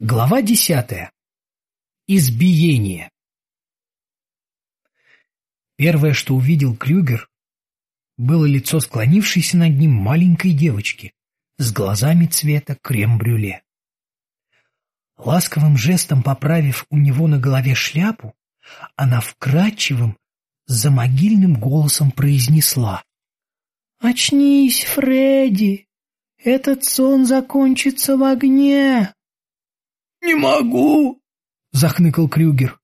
Глава десятая. Избиение. Первое, что увидел Крюгер, было лицо склонившейся над ним маленькой девочки с глазами цвета крем-брюле. Ласковым жестом поправив у него на голове шляпу, она вкрадчивым, замогильным голосом произнесла. «Очнись, Фредди! Этот сон закончится в огне!» «Не могу!» — захныкал Крюгер.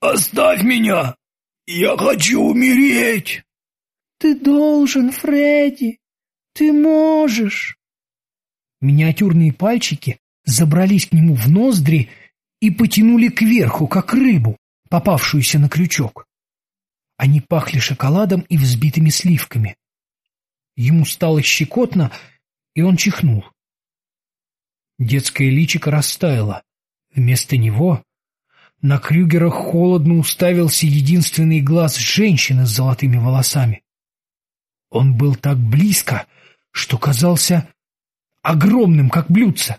«Оставь меня! Я хочу умереть!» «Ты должен, Фредди! Ты можешь!» Миниатюрные пальчики забрались к нему в ноздри и потянули кверху, как рыбу, попавшуюся на крючок. Они пахли шоколадом и взбитыми сливками. Ему стало щекотно, и он чихнул. Детское личико растаяло. Вместо него на Крюгера холодно уставился единственный глаз женщины с золотыми волосами. Он был так близко, что казался огромным, как блюдце.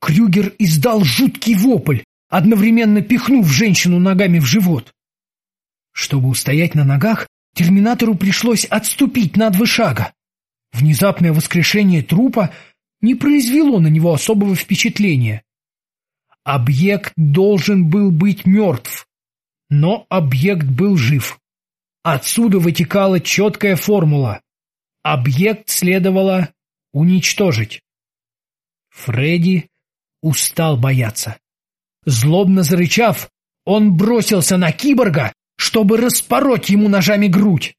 Крюгер издал жуткий вопль, одновременно пихнув женщину ногами в живот. Чтобы устоять на ногах, терминатору пришлось отступить на два шага. Внезапное воскрешение трупа — не произвело на него особого впечатления. Объект должен был быть мертв, но объект был жив. Отсюда вытекала четкая формула. Объект следовало уничтожить. Фредди устал бояться. Злобно зарычав, он бросился на киборга, чтобы распороть ему ножами грудь.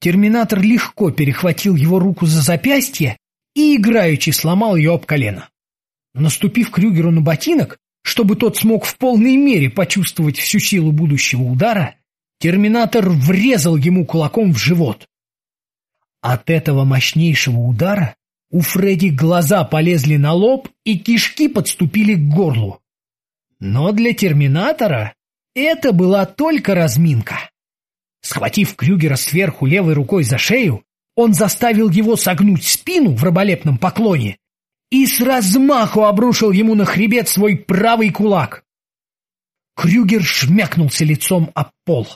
Терминатор легко перехватил его руку за запястье и играючи сломал ее об колено. Наступив Крюгеру на ботинок, чтобы тот смог в полной мере почувствовать всю силу будущего удара, терминатор врезал ему кулаком в живот. От этого мощнейшего удара у Фредди глаза полезли на лоб и кишки подступили к горлу. Но для терминатора это была только разминка. Схватив Крюгера сверху левой рукой за шею, он заставил его согнуть спину в раболепном поклоне и с размаху обрушил ему на хребет свой правый кулак. Крюгер шмякнулся лицом об пол.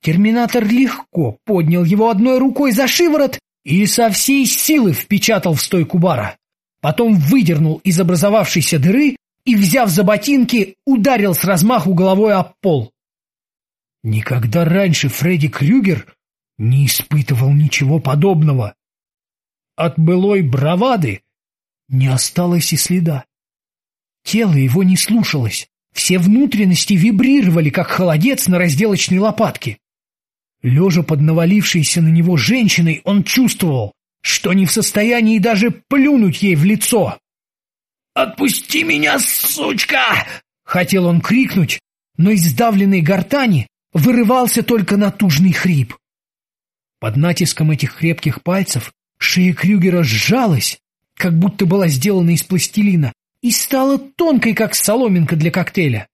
Терминатор легко поднял его одной рукой за шиворот и со всей силы впечатал в стойку бара. Потом выдернул из образовавшейся дыры и, взяв за ботинки, ударил с размаху головой об пол. Никогда раньше Фредди Крюгер не испытывал ничего подобного. От былой бравады не осталось и следа. Тело его не слушалось, все внутренности вибрировали, как холодец на разделочной лопатке. Лежа под навалившейся на него женщиной, он чувствовал, что не в состоянии даже плюнуть ей в лицо. «Отпусти меня, сучка!» — хотел он крикнуть, но из сдавленной гортани вырывался только натужный хрип. Под натиском этих крепких пальцев шея Крюгера сжалась, как будто была сделана из пластилина, и стала тонкой, как соломинка для коктейля.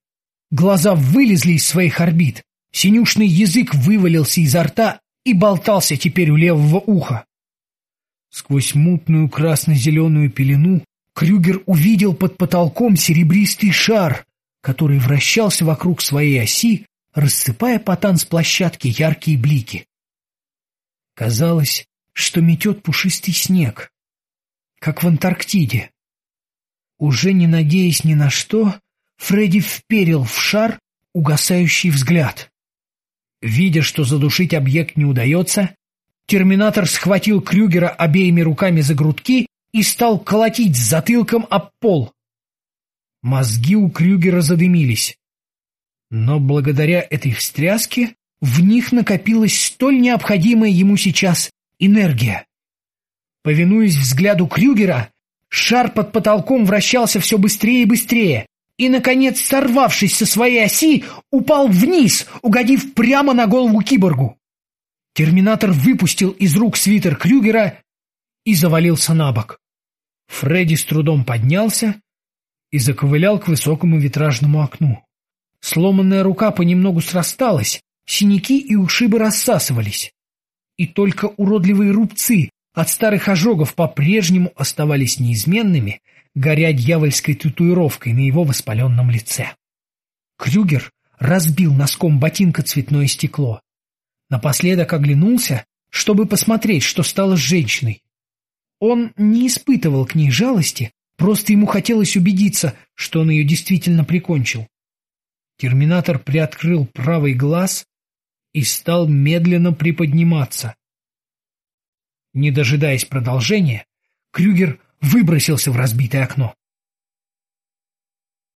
Глаза вылезли из своих орбит, синюшный язык вывалился изо рта и болтался теперь у левого уха. Сквозь мутную красно-зеленую пелену Крюгер увидел под потолком серебристый шар, который вращался вокруг своей оси, рассыпая по танцплощадке яркие блики. Казалось, что метет пушистый снег, как в Антарктиде. Уже не надеясь ни на что, Фредди вперил в шар угасающий взгляд. Видя, что задушить объект не удается, терминатор схватил Крюгера обеими руками за грудки и стал колотить с затылком об пол. Мозги у Крюгера задымились. Но благодаря этой встряске в них накопилась столь необходимая ему сейчас энергия. Повинуясь взгляду Крюгера, шар под потолком вращался все быстрее и быстрее, и, наконец, сорвавшись со своей оси, упал вниз, угодив прямо на голову киборгу. Терминатор выпустил из рук свитер Крюгера и завалился на бок. Фредди с трудом поднялся и заковылял к высокому витражному окну. Сломанная рука понемногу срасталась, Синяки и ушибы рассасывались. И только уродливые рубцы от старых ожогов по-прежнему оставались неизменными, горя дьявольской татуировкой на его воспаленном лице. Крюгер разбил носком ботинка цветное стекло. Напоследок оглянулся, чтобы посмотреть, что стало с женщиной. Он не испытывал к ней жалости, просто ему хотелось убедиться, что он ее действительно прикончил. Терминатор приоткрыл правый глаз и стал медленно приподниматься. Не дожидаясь продолжения, Крюгер выбросился в разбитое окно.